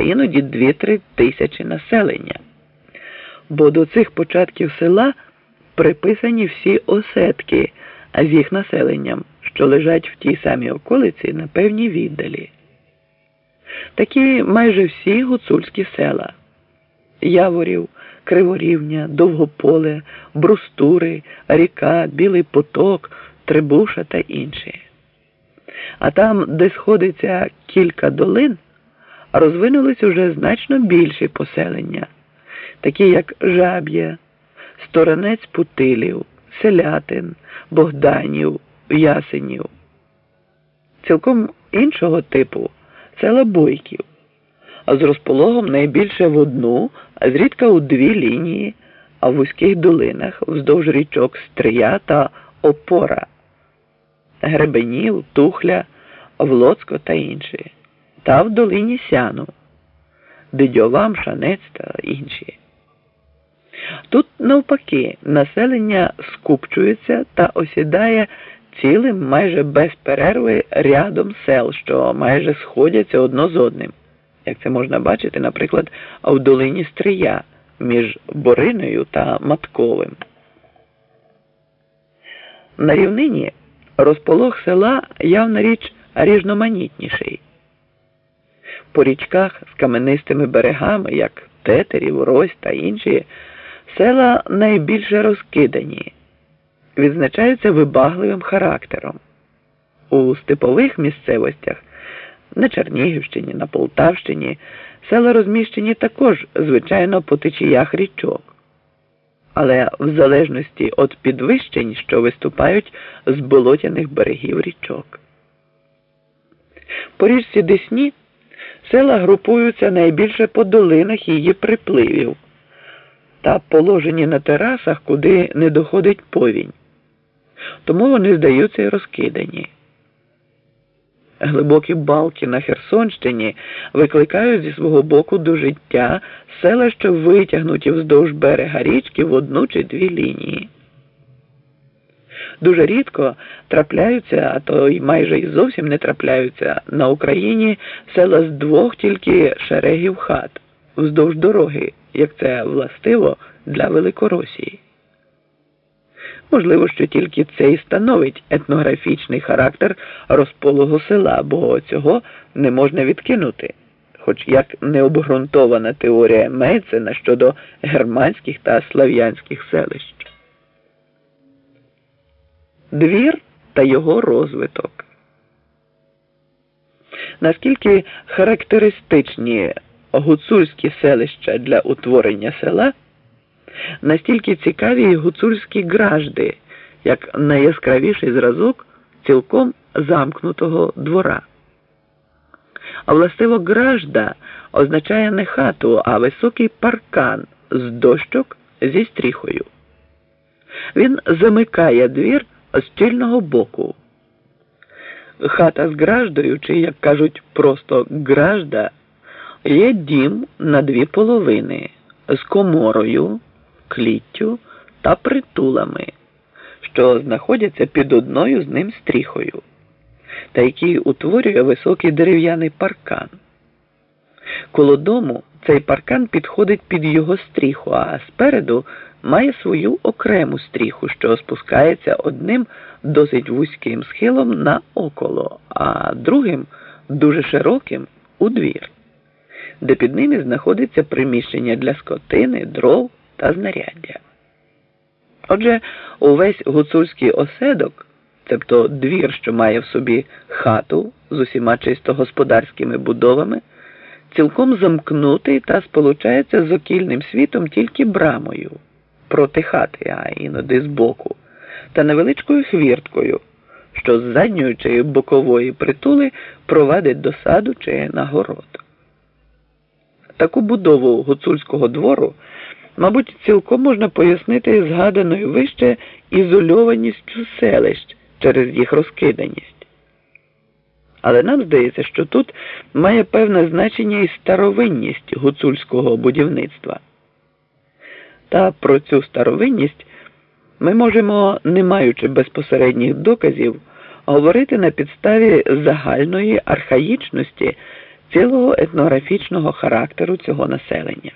іноді 2-3 тисячі населення. Бо до цих початків села приписані всі осетки з їх населенням, що лежать в тій самій околиці на певній віддалі. Такі майже всі гуцульські села Яворів, Криворівня, Довгополе, Брустури, Ріка, Білий Поток, Трибуша та інші. А там, де сходиться кілька долин, розвинулись уже значно більші поселення, такі як Жаб'я, Сторонець Путилів, Селятин, Богданів, Ясенів. Цілком іншого типу села Бойків, а з розпологом найбільше в одну, а зрідка у дві лінії, а в вузьких долинах вздовж річок Стрия та Опора, Гребенів, Тухля, Влоцько та інші, та в долині Сяну, Дидьова, Шанець та інші. Тут, навпаки, населення скупчується та осідає цілим майже без перерви рядом сел, що майже сходяться одно з одним, як це можна бачити, наприклад, в долині Стрия між Бориною та Матковим. На рівнині розполох села явна річ різноманітніший. По річках з каменистими берегами, як Тетерів, Рось та інші. Села найбільше розкидані, відзначаються вибагливим характером. У степових місцевостях на Чернігівщині, на Полтавщині села розміщені також, звичайно, по течіях річок, але в залежності від підвищень, що виступають з болотяних берегів річок. По річці Десні села групуються найбільше по долинах її припливів та положені на терасах, куди не доходить повінь. Тому вони здаються і розкидані. Глибокі балки на Херсонщині викликають зі свого боку до життя села, що витягнуті вздовж берега річки в одну чи дві лінії. Дуже рідко трапляються, а то й майже й зовсім не трапляються на Україні села з двох тільки шерегів хат вздовж дороги, як це властиво для Великоросії. Можливо, що тільки це і становить етнографічний характер розполого села, бо цього не можна відкинути, хоч як необґрунтована теорія Мейцена щодо германських та слав'янських селищ. Двір та його розвиток. Наскільки характеристичні гуцульські селища для утворення села, настільки цікаві гуцульські гражди, як найяскравіший зразок цілком замкнутого двора. А властиво гражда означає не хату, а високий паркан з дощок зі стріхою. Він замикає двір з тільного боку. Хата з граждою, чи, як кажуть, просто гражда є дім на дві половини з коморою, кліттю та притулами, що знаходяться під одною з ним стріхою, та який утворює високий дерев'яний паркан. Коло дому цей паркан підходить під його стріху, а спереду має свою окрему стріху, що спускається одним досить вузьким схилом на около, а другим дуже широким у двір де під ними знаходиться приміщення для скотини, дров та знаряддя. Отже, увесь гуцульський оседок, тобто двір, що має в собі хату з усіма чисто господарськими будовами, цілком замкнутий та сполучається з окільним світом тільки брамою проти хати, а іноди збоку, та невеличкою хвірткою, що з задньої чи бокової притули провадить до саду чи нагород. Таку будову гуцульського двору, мабуть, цілком можна пояснити згаданою вище ізольованістю селищ через їх розкиданість. Але нам здається, що тут має певне значення і старовинність гуцульського будівництва. Та про цю старовинність ми можемо, не маючи безпосередніх доказів, говорити на підставі загальної архаїчності цілого етнографічного характеру цього населення.